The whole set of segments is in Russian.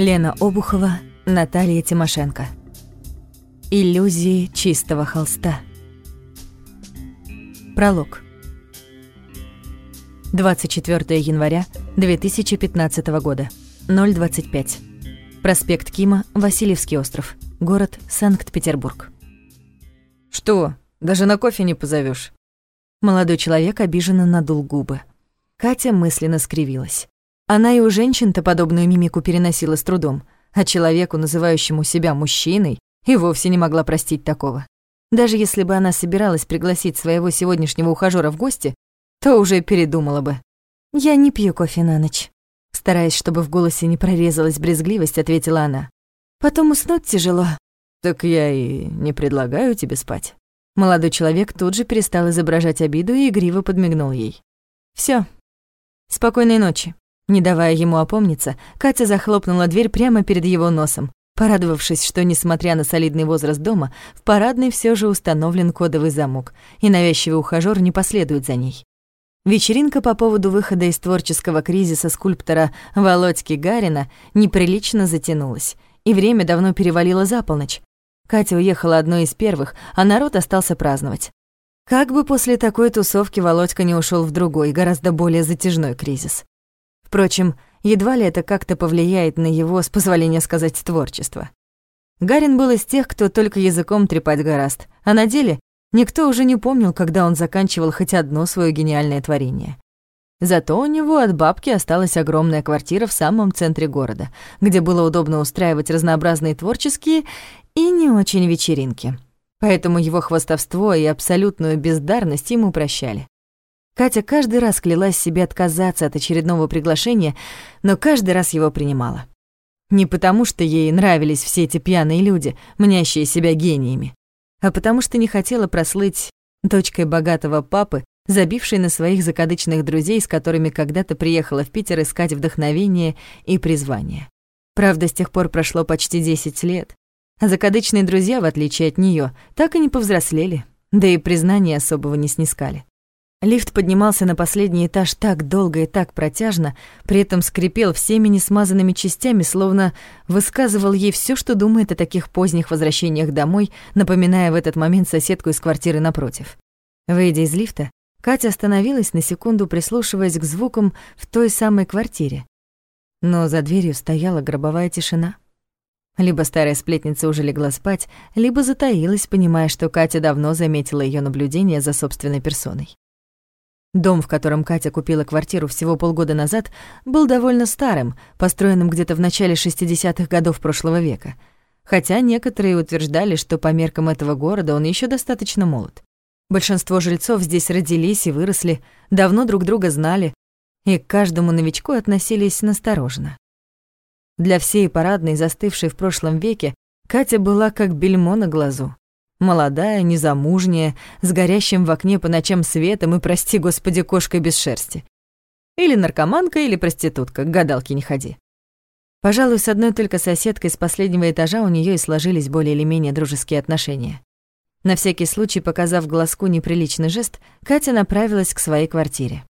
Лена Обухова, Наталья Тимошенко. Иллюзии чистого холста. Пролог. 24 января 2015 года. 025. Проспект Кима, Васильевский остров. Город Санкт-Петербург. «Что, даже на кофе не позовешь? Молодой человек обиженно надул губы. Катя мысленно скривилась. Она и у женщин-то подобную мимику переносила с трудом, а человеку, называющему себя мужчиной, и вовсе не могла простить такого. Даже если бы она собиралась пригласить своего сегодняшнего ухажёра в гости, то уже передумала бы. «Я не пью кофе на ночь», стараясь, чтобы в голосе не прорезалась брезгливость, ответила она. «Потом уснуть тяжело». «Так я и не предлагаю тебе спать». Молодой человек тут же перестал изображать обиду и игриво подмигнул ей. Все. Спокойной ночи». Не давая ему опомниться, Катя захлопнула дверь прямо перед его носом, порадовавшись, что, несмотря на солидный возраст дома, в парадной все же установлен кодовый замок, и навязчивый ухажёр не последует за ней. Вечеринка по поводу выхода из творческого кризиса скульптора Володьки Гарина неприлично затянулась, и время давно перевалило за полночь. Катя уехала одной из первых, а народ остался праздновать. Как бы после такой тусовки Володька не ушел в другой, гораздо более затяжной кризис. Впрочем, едва ли это как-то повлияет на его, с позволения сказать, творчество. Гарин был из тех, кто только языком трепать гораст, а на деле никто уже не помнил, когда он заканчивал хоть одно свое гениальное творение. Зато у него от бабки осталась огромная квартира в самом центре города, где было удобно устраивать разнообразные творческие и не очень вечеринки. Поэтому его хвастовство и абсолютную бездарность ему прощали. Катя каждый раз клялась себе отказаться от очередного приглашения, но каждый раз его принимала. Не потому, что ей нравились все эти пьяные люди, мнящие себя гениями, а потому что не хотела прослыть дочкой богатого папы, забившей на своих закадычных друзей, с которыми когда-то приехала в Питер искать вдохновение и призвание. Правда, с тех пор прошло почти 10 лет, а закадычные друзья, в отличие от нее, так и не повзрослели, да и признания особого не снискали. Лифт поднимался на последний этаж так долго и так протяжно, при этом скрипел всеми несмазанными частями, словно высказывал ей все, что думает о таких поздних возвращениях домой, напоминая в этот момент соседку из квартиры напротив. Выйдя из лифта, Катя остановилась на секунду, прислушиваясь к звукам в той самой квартире. Но за дверью стояла гробовая тишина. Либо старая сплетница уже легла спать, либо затаилась, понимая, что Катя давно заметила ее наблюдение за собственной персоной. Дом, в котором Катя купила квартиру всего полгода назад, был довольно старым, построенным где-то в начале 60-х годов прошлого века. Хотя некоторые утверждали, что по меркам этого города он еще достаточно молод. Большинство жильцов здесь родились и выросли, давно друг друга знали, и к каждому новичку относились настороженно. Для всей парадной, застывшей в прошлом веке, Катя была как бельмо на глазу. Молодая, незамужняя, с горящим в окне по ночам светом и, прости господи, кошкой без шерсти. Или наркоманка, или проститутка, к гадалке не ходи. Пожалуй, с одной только соседкой с последнего этажа у нее и сложились более или менее дружеские отношения. На всякий случай, показав глазку неприличный жест, Катя направилась к своей квартире.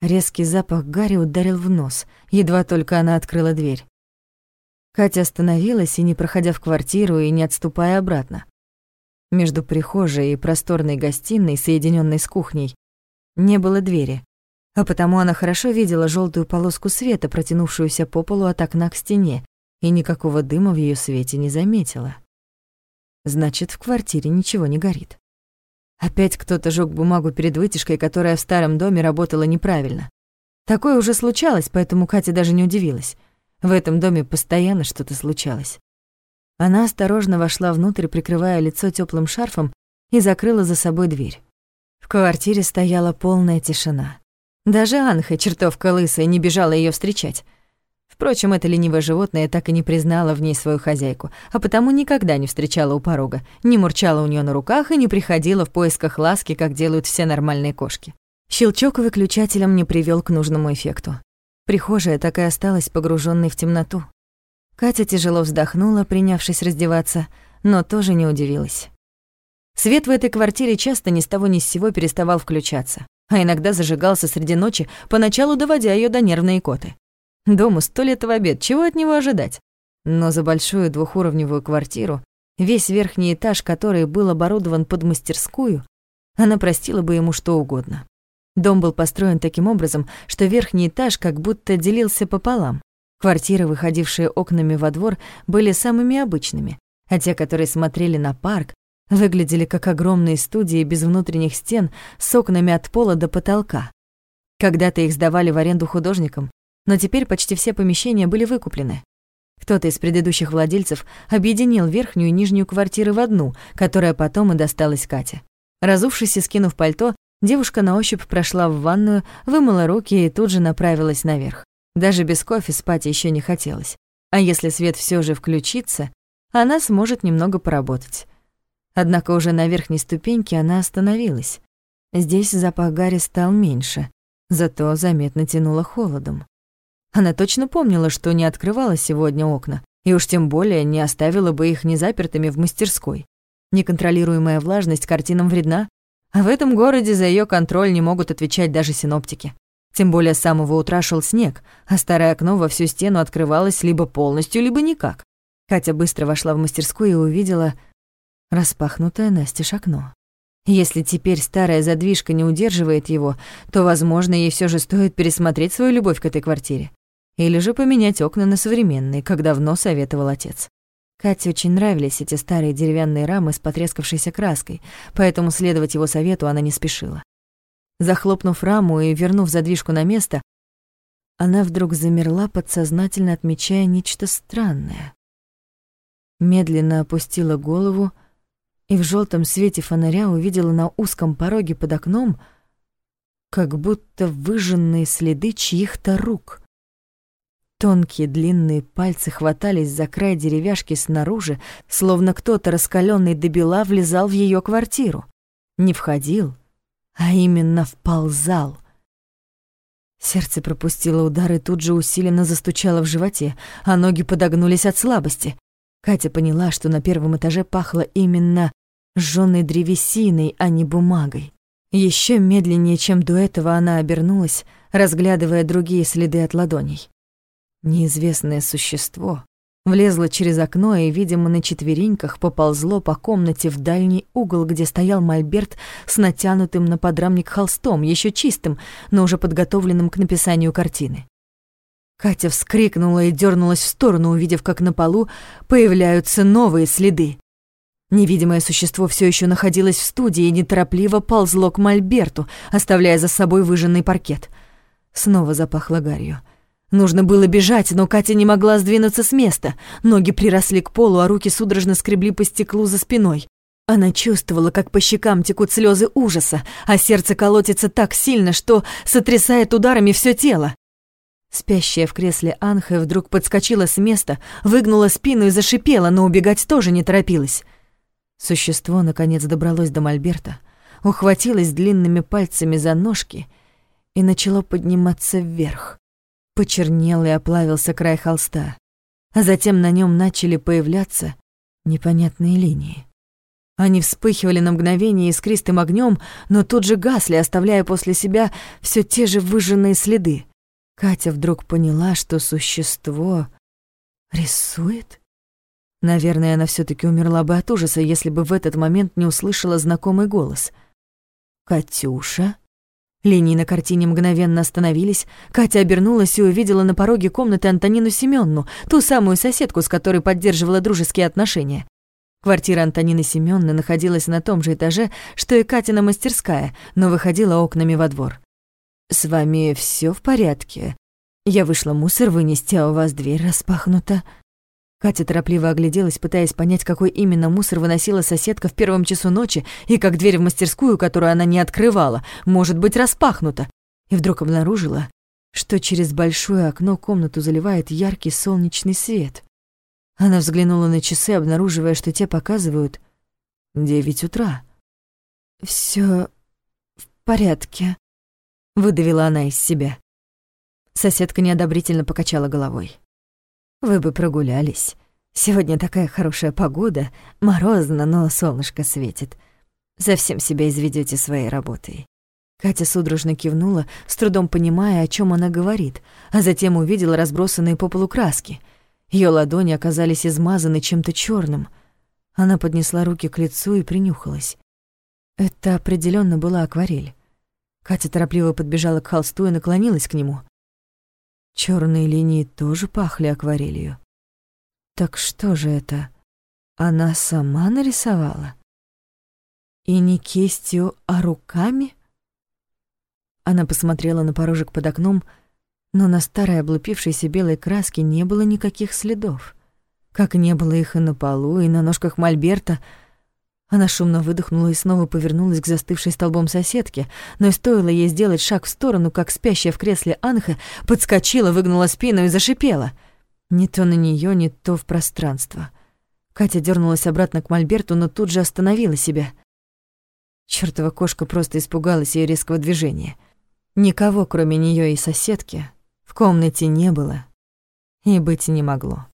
Резкий запах Гарри ударил в нос, едва только она открыла дверь. Катя остановилась и, не проходя в квартиру и не отступая обратно, между прихожей и просторной гостиной, соединенной с кухней, не было двери, а потому она хорошо видела желтую полоску света, протянувшуюся по полу от окна к стене, и никакого дыма в ее свете не заметила. Значит, в квартире ничего не горит. Опять кто-то жёг бумагу перед вытяжкой, которая в старом доме работала неправильно. Такое уже случалось, поэтому Катя даже не удивилась. В этом доме постоянно что-то случалось. Она осторожно вошла внутрь, прикрывая лицо теплым шарфом, и закрыла за собой дверь. В квартире стояла полная тишина. Даже Анха, чертовка лысая, не бежала ее встречать. Впрочем, это ленивое животное так и не признало в ней свою хозяйку, а потому никогда не встречала у порога, не мурчала у нее на руках и не приходила в поисках ласки, как делают все нормальные кошки. Щелчок выключателем не привел к нужному эффекту. Прихожая так и осталась погруженной в темноту. Катя тяжело вздохнула, принявшись раздеваться, но тоже не удивилась. Свет в этой квартире часто ни с того ни с сего переставал включаться, а иногда зажигался среди ночи, поначалу доводя ее до нервной икоты. Дому сто лет в обед, чего от него ожидать? Но за большую двухуровневую квартиру, весь верхний этаж который был оборудован под мастерскую, она простила бы ему что угодно. Дом был построен таким образом, что верхний этаж как будто делился пополам. Квартиры, выходившие окнами во двор, были самыми обычными, а те, которые смотрели на парк, выглядели как огромные студии без внутренних стен с окнами от пола до потолка. Когда-то их сдавали в аренду художникам, но теперь почти все помещения были выкуплены. Кто-то из предыдущих владельцев объединил верхнюю и нижнюю квартиры в одну, которая потом и досталась Кате. Разувшись и скинув пальто, девушка на ощупь прошла в ванную, вымыла руки и тут же направилась наверх. Даже без кофе спать еще не хотелось. А если свет все же включится, она сможет немного поработать. Однако уже на верхней ступеньке она остановилась. Здесь запах гари стал меньше, зато заметно тянуло холодом. Она точно помнила, что не открывала сегодня окна, и уж тем более не оставила бы их незапертыми в мастерской. Неконтролируемая влажность картинам вредна, а в этом городе за ее контроль не могут отвечать даже синоптики. Тем более с самого утра шел снег, а старое окно во всю стену открывалось либо полностью, либо никак. Катя быстро вошла в мастерскую и увидела распахнутое настежь окно. Если теперь старая задвижка не удерживает его, то, возможно, ей все же стоит пересмотреть свою любовь к этой квартире. Или же поменять окна на современные, как давно советовал отец. Кате очень нравились эти старые деревянные рамы с потрескавшейся краской, поэтому следовать его совету она не спешила. Захлопнув раму и вернув задвижку на место, она вдруг замерла, подсознательно отмечая нечто странное. Медленно опустила голову и в желтом свете фонаря увидела на узком пороге под окном как будто выжженные следы чьих-то рук. Тонкие длинные пальцы хватались за край деревяшки снаружи, словно кто-то раскаленный до бела влезал в ее квартиру. Не входил, а именно вползал. Сердце пропустило удар и тут же усиленно застучало в животе, а ноги подогнулись от слабости. Катя поняла, что на первом этаже пахло именно жжёной древесиной, а не бумагой. Еще медленнее, чем до этого, она обернулась, разглядывая другие следы от ладоней. Неизвестное существо влезло через окно и, видимо, на четвереньках поползло по комнате в дальний угол, где стоял мольберт с натянутым на подрамник холстом, еще чистым, но уже подготовленным к написанию картины. Катя вскрикнула и дернулась в сторону, увидев, как на полу появляются новые следы. Невидимое существо все еще находилось в студии и неторопливо ползло к мольберту, оставляя за собой выжженный паркет. Снова запахло гарью. Нужно было бежать, но Катя не могла сдвинуться с места. Ноги приросли к полу, а руки судорожно скребли по стеклу за спиной. Она чувствовала, как по щекам текут слезы ужаса, а сердце колотится так сильно, что сотрясает ударами все тело. Спящая в кресле Анха вдруг подскочила с места, выгнула спину и зашипела, но убегать тоже не торопилась. Существо наконец добралось до Мольберта, ухватилось длинными пальцами за ножки и начало подниматься вверх. Почернел и оплавился край холста, а затем на нем начали появляться непонятные линии. Они вспыхивали на мгновение искристым огнем, но тут же гасли, оставляя после себя все те же выжженные следы. Катя вдруг поняла, что существо рисует. Наверное, она все таки умерла бы от ужаса, если бы в этот момент не услышала знакомый голос. «Катюша?» Линии на картине мгновенно остановились. Катя обернулась и увидела на пороге комнаты Антонину Семённу, ту самую соседку, с которой поддерживала дружеские отношения. Квартира Антонины Семённы находилась на том же этаже, что и Катина мастерская, но выходила окнами во двор. «С вами все в порядке? Я вышла мусор вынести, а у вас дверь распахнута». Катя торопливо огляделась, пытаясь понять, какой именно мусор выносила соседка в первом часу ночи и как дверь в мастерскую, которую она не открывала, может быть распахнута. И вдруг обнаружила, что через большое окно комнату заливает яркий солнечный свет. Она взглянула на часы, обнаруживая, что те показывают девять утра. Все в порядке», — выдавила она из себя. Соседка неодобрительно покачала головой. Вы бы прогулялись. Сегодня такая хорошая погода, морозно, но солнышко светит. Совсем себя изведете своей работой». Катя судорожно кивнула, с трудом понимая, о чем она говорит, а затем увидела разбросанные по полу краски. Ее ладони оказались измазаны чем-то черным. Она поднесла руки к лицу и принюхалась. Это определенно была акварель. Катя торопливо подбежала к холсту и наклонилась к нему. Черные линии тоже пахли акварелью. Так что же это? Она сама нарисовала? И не кистью, а руками? Она посмотрела на порожек под окном, но на старой облупившейся белой краске не было никаких следов. Как не было их и на полу, и на ножках мольберта — она шумно выдохнула и снова повернулась к застывшей столбом соседке, но стоило ей сделать шаг в сторону, как спящая в кресле Анха подскочила, выгнула спину и зашипела. Не то на нее, не то в пространство. Катя дернулась обратно к Мольберту, но тут же остановила себя. Чёртова кошка просто испугалась ее резкого движения. Никого, кроме нее и соседки, в комнате не было и быть не могло.